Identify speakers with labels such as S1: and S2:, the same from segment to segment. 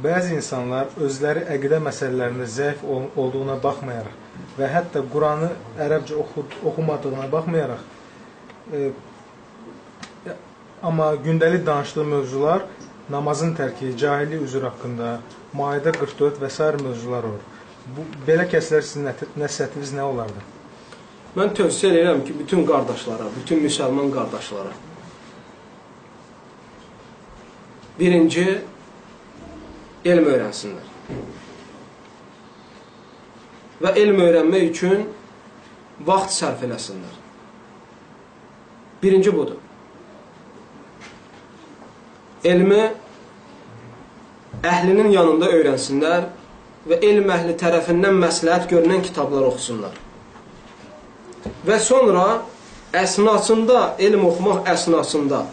S1: Bəzi insanlar özləri əqidə məsələlərində zəif ol olduğuna baxmayaraq və hətta Quranı ərəbcə oxu oxumadığına baxmayaraq e, amma gündəlik danışdığı mövzular namazın tərki, cahillik üzr haqqında, Maidə 44 və s. mövzular olur. Bu belə kəslər sizin nəsihətiniz nə olardı?
S2: Mən tövsiyə edirəm ki, bütün qardaşlara, bütün müsəlman qardaşlara birinci elm öyrənsinlər. Və elm öyrənmək üçün vaxt sərf eləsinlər. Birinci budur. Elmi əhlinin yanında öyrənsinlər və elm əhli tərəfindən məsləhət görünən kitablar oxusunlar. Və sonra əsnasında, elm oxumaq əsnasında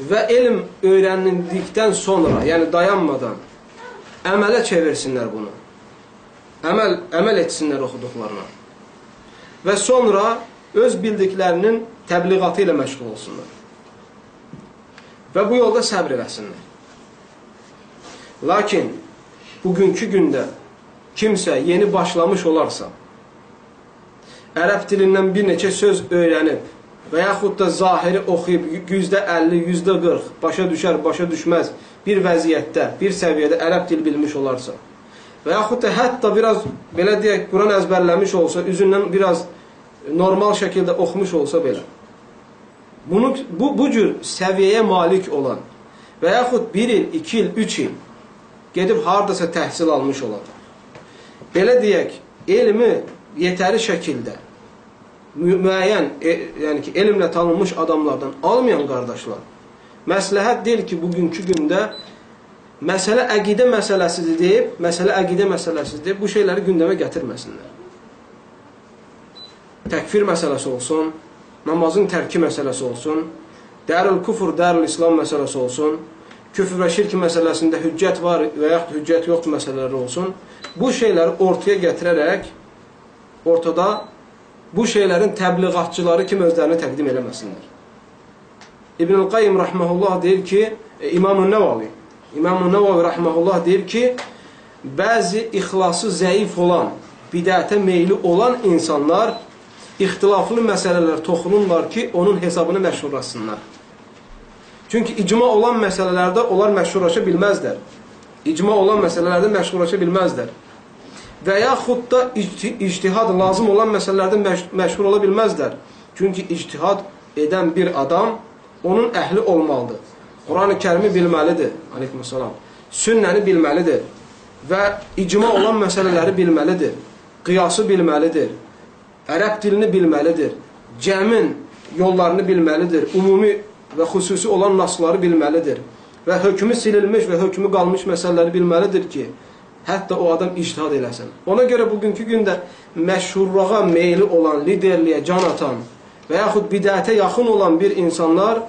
S2: və elm öyrənildikdən sonra, yəni dayanmadan əmələ çevirsinlər bunu. Əməl, əməl etsinlər oxuduqlarına. Və sonra öz bildiklərinin təbliğatı ilə məşğul olsunlar. Və bu yolda səbr eləsinlər. Lakin bugünkü gündə kimsə yeni başlamış olarsa, ərəb dilindən bir neçə söz öyrənib və yaxud da zahiri oxuyub yüzdə 50, yüzdə 40 başa düşər, başa düşməz bir vəziyyətdə, bir səviyyədə ərəb dil bilmiş olarsa. Və yaxud da hətta biraz, belə deyək, Quran əzbərləmiş olsa, üzündən biraz normal şəkildə oxumuş olsa belə, bunu, bu, bu cür səviyyəyə malik olan və yaxud bir il, iki il, üç il gedib haradasa təhsil almış olan, belə deyək, elmi yetəri şəkildə müəyyən, e, yəni ki, elmlə tanınmış adamlardan almayan qardaşlar, məsləhət deyil ki, bugünkü gündə məsələ əqidə məsələsidir deyib, məsələ əqidə məsələsidir deyib, bu şeyləri gündəmə gətirməsinlər. Təkfir məsələsi olsun, namazın tərki məsələsi olsun, dərül kufur, dərül İslam məsələsi olsun, küfr və şirk məsələsində hüccət var və yaxud hüccət yoxdur məsələləri olsun, bu şeyləri ortaya gətirərək ortada bu şeylərin təbliğatçıları kimi özlərini təqdim eləməsinlər. İbn-i Qayyim rəhməhullah deyir ki, e, İmam-ı Nəvavi, İmam-ı Nəvavi rəhməhullah deyir ki, bəzi ixlası zəif olan, bidətə meyli olan insanlar ixtilaflı məsələlər toxunurlar ki, onun hesabını məşhurlasınlar. Çünki icma olan məsələlərdə onlar məşhurlaşa bilməzlər. İcma olan məsələlərdə məşhurlaşa bilməzlər və yaxud da ictihad lazım olan məsələlərdə məş məşğul ola bilməzlər. Çünki ictihad edən bir adam onun əhli olmalıdır. Quran-ı kərimi bilməlidir. Aleykümselam. Sünnəni bilməlidir və icma olan məsələləri bilməlidir. Qiyası bilməlidir. Ərəb dilini bilməlidir. Cəmin yollarını bilməlidir. Ümumi və xüsusi olan nasları bilməlidir. Və hökmü silinmiş və hökmü qalmış məsələləri bilməlidir ki, Hətta o adam ictihad eləsin. Ona görə bugünkü gündə məşhurluğa meyli olan, liderliyə can atan və yaxud bidətə yaxın olan bir insanlar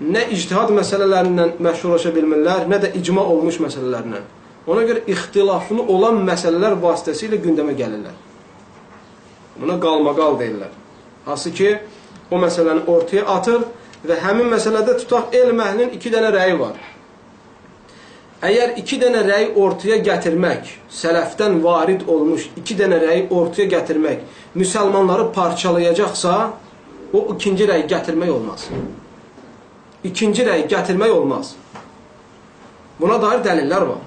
S2: nə ictihad məsələlərindən məşhurlaşa bilmirlər, nə də icma olmuş məsələlərindən. Ona görə ixtilaflı olan məsələlər vasitəsilə gündəmə gəlirlər. Buna qalmaqal deyirlər. Hansı ki, o məsələni ortaya atır və həmin məsələdə tutaq elm əhlinin iki dənə rəyi var. Əgər iki dənə rəy ortaya gətirmək, sələfdən varid olmuş iki dənə rəy ortaya gətirmək müsəlmanları parçalayacaqsa, o ikinci rəy gətirmək olmaz. İkinci rəy gətirmək olmaz. Buna dair dəlillər var.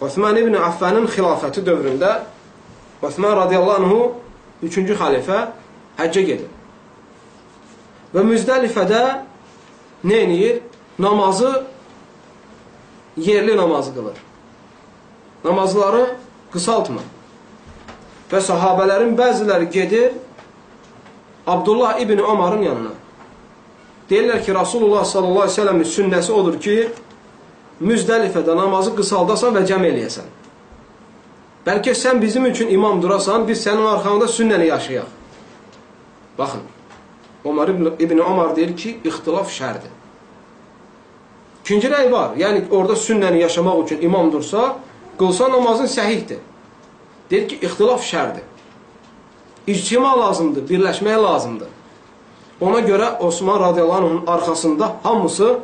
S2: Osman ibn Affanın xilafəti dövründə Osman radiyallahu anhu üçüncü xalifə həccə gedir. Və Müzdəlifədə nə edir? Namazı yerli namazı qılır. Namazları qısaltmır. Və sahabələrin bəziləri gedir Abdullah ibn Ömarın yanına. Deyirlər ki, Rasulullah sallallahu aleyhi ve sellemin sünnəsi odur ki, Müzdəlifədə namazı qısaldasan və cəm eləyəsən. Bəlkə sən bizim üçün imam durasan, biz sənin arxanda sünnəni yaşayaq. Baxın, Omar ibn, ibn Omar deyir ki, ixtilaf şərdir. İkinci rəy var. Yəni, orada sünnəni yaşamaq üçün imam dursa, qılsa namazın səhihdir. Deyir ki, ixtilaf şərdir. İctima lazımdır, birləşmək lazımdır. Ona görə Osman radiyallahu anhın arxasında hamısı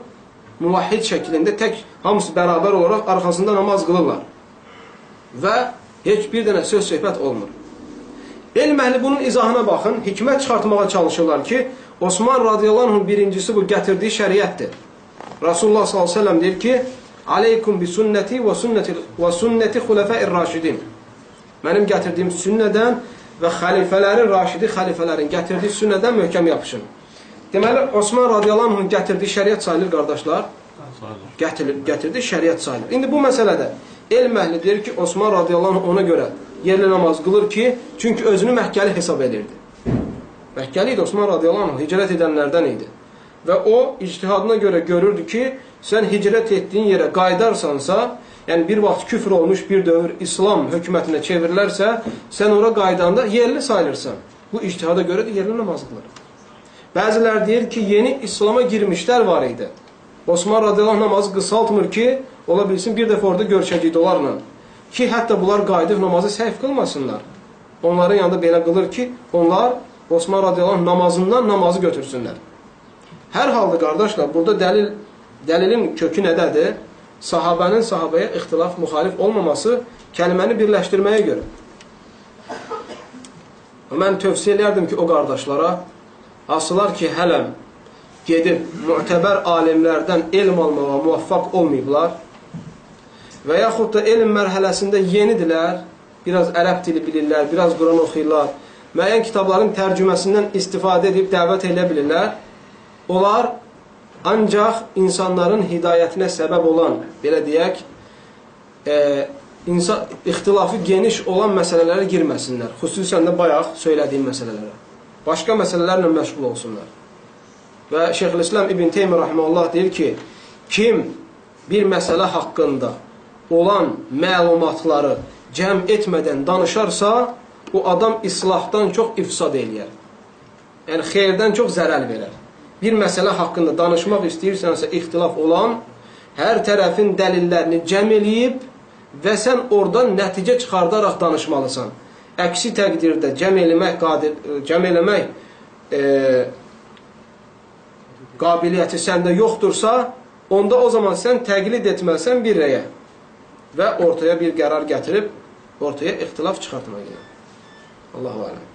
S2: muvahhid şəklində tək hamısı bərabər olaraq arxasında namaz qılırlar. Və heç bir dənə söz söhbət olmur. Elm əhli bunun izahına baxın, hikmət çıxartmağa çalışırlar ki, Osman radiyallahu anh birincisi bu gətirdiyi şəriətdir. Rasulullah sallallahu əleyhi və səlləm deyir ki: "Aleykum bi sünneti və sünneti və sünneti xulafa'ir raşidin." Mənim gətirdiyim sünnədən və xəlifələrin, raşidi xəlifələrin gətirdiyi sünnədən möhkəm yapışın. Deməli, Osman radiyallahu anh gətirdiyi şəriət sayılır qardaşlar. Gətirir, gətirdi şəriət sayılır. İndi bu məsələdə elm əhli deyir ki, Osman radiyallahu anh ona görə yerli namaz qılır ki, çünki özünü Məkkəli hesab edirdi. Məkkəli idi Osman radiyallahu anh, hicrət edənlərdən idi. Və o, ictihadına görə görürdü ki, sən hicrət etdiyin yerə qaydarsansa, yəni bir vaxt küfr olmuş bir dövr İslam hökumətinə çevrilərsə, sən ora qaydanda yerli sayılırsan. Bu ictihada görə də yerli namaz qılır. Bəzilər deyir ki, yeni İslama girmişlər var idi. Osman radiyallahu namazı qısaltmır ki, ola bilsin bir dəfə orada görüşəcək onlarla. Ki, hətta bunlar qayıdıb namazı səhv qılmasınlar. Onların yanında belə qılır ki, onlar Osman radiyallahu namazından namazı götürsünlər. Hər halda qardaşlar, burada dəlil, dəlilin kökü nədədir? Sahabənin sahabəyə ixtilaf, müxalif olmaması kəliməni birləşdirməyə görə. Mən tövsiyə edərdim ki, o qardaşlara, asılar ki, hələm gedib mütəbər alimlərdən elm almağa muvaffaq olmayıblar və yaxud da elm mərhələsində yenidilər, biraz ərəb dili bilirlər, biraz Quran oxuyurlar, müəyyən kitabların tərcüməsindən istifadə edib dəvət edə bilirlər. Onlar ancaq insanların hidayətinə səbəb olan, belə deyək, e, insan, ixtilafı geniş olan məsələlərə girməsinlər. Xüsusən də bayaq söylədiyim məsələlərə. Başqa məsələlərlə məşğul olsunlar. Və Şeyxülislam İbn Teymiyyə rahmeullah deyir ki, kim bir məsələ haqqında olan məlumatları cəm etmədən danışarsa, o adam islahdan çox ifsad eləyər. Yəni xeyirdən çox zərər verər. Bir məsələ haqqında danışmaq istəyirsənsə, ixtilaf olan hər tərəfin dəlillərini cəm eləyib və sən oradan nəticə çıxardaraq danışmalısan. Əksi təqdirdə cəm eləmək, qadir, cəm eləmək e, qabiliyyəti səndə yoxdursa, onda o zaman sən təqlid etməlisən bir rəyə və ortaya bir qərar gətirib ortaya ixtilaf çıxartmalısan. Allahu aləm.